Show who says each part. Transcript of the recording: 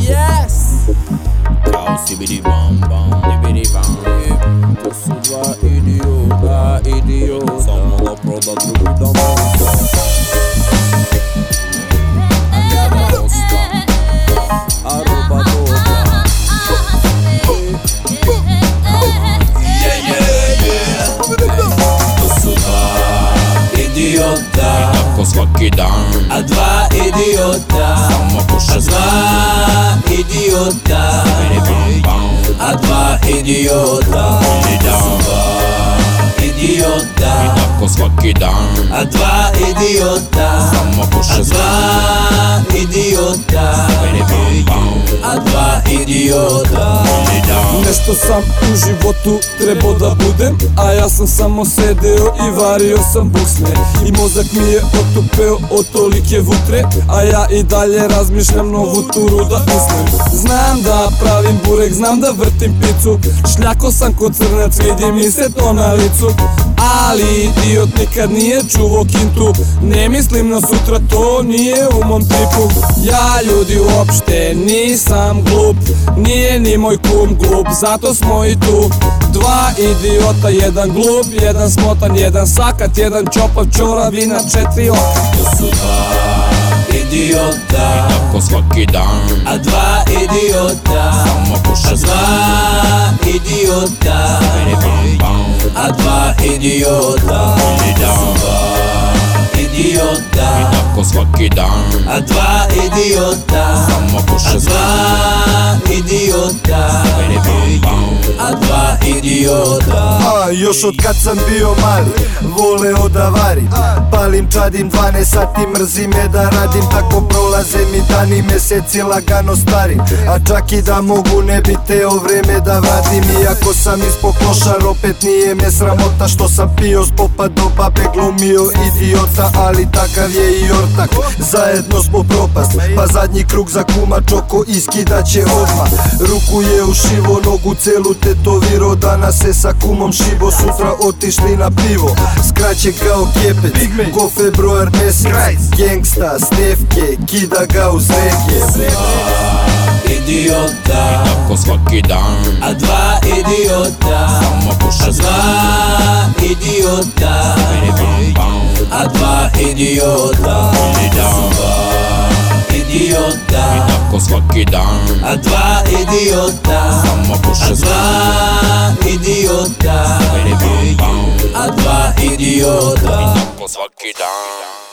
Speaker 1: Yes! Kao sibidi bam bam, dibidi bam To su dva idiota, idiota Samo da proda drugi da monta A nema dosta A roba dobra To su dva idiota. Tako svaki dan A dva idiota Samo puše dva idiota Bidi bam bam A dva idiota To su dva idiota Tako
Speaker 2: Nešto sam u životu trebao da budem A ja sam samo sedeo i vario sam buksne. I mozak mi je otupeo od tolike vutre A ja i dalje razmišljam novu turu da usnem. Znam da pravim burek, znam da vrtim picu Šljako sam kod crnac, vidi mi se to na licu Ali idiot nikad nije čuvo kintu. Ne mislim na sutra, to nije u mom tripu. Ja ljudi uopšte nisam glup Nije ni moj kum glup, zato smo i tu. Dva idiota, jedan glup, jedan smotan, jedan sakat Jedan čopav čorav i na četiri oka.
Speaker 1: To su dva idiota. Tako svaki dan. A dva idiota. Samo puše dva idiota. Bidi bam bam. A dva idiota. Idiota. Tako svaki dan A dva idiota Samo puše dva idiota A dva idiota
Speaker 3: još od kad sam bio mali Voleo da varim. Palim čadim 12 sati Mrzim je da radim. Tako prolaze mi dani Meseci lagano starim. A čak i da mogu ne bi teo vreme da vratim. Iako sam ispod košar Opet nije me sramota Što sam pio s popa do babe. Glumio idiota Ali takav je i ortak. Zajedno smo propast Pa zadnji krug za kuma Čoko iskidaće odmah. Ruku je ušivo Nogu celu tetovirao Danas se sa kumom šibo Sutra otišli na pivo. Skraće kao kjepec Ko februar mesec. Gangsta, Stefke Kida ga uz regije
Speaker 1: idiota. Tako svaki dan. A dva idiota. Samo puše dva idiota. A dva idiota. Dva idiota. Tako svaki dan. A dva idiota. Samo puše dva idiota. Bidi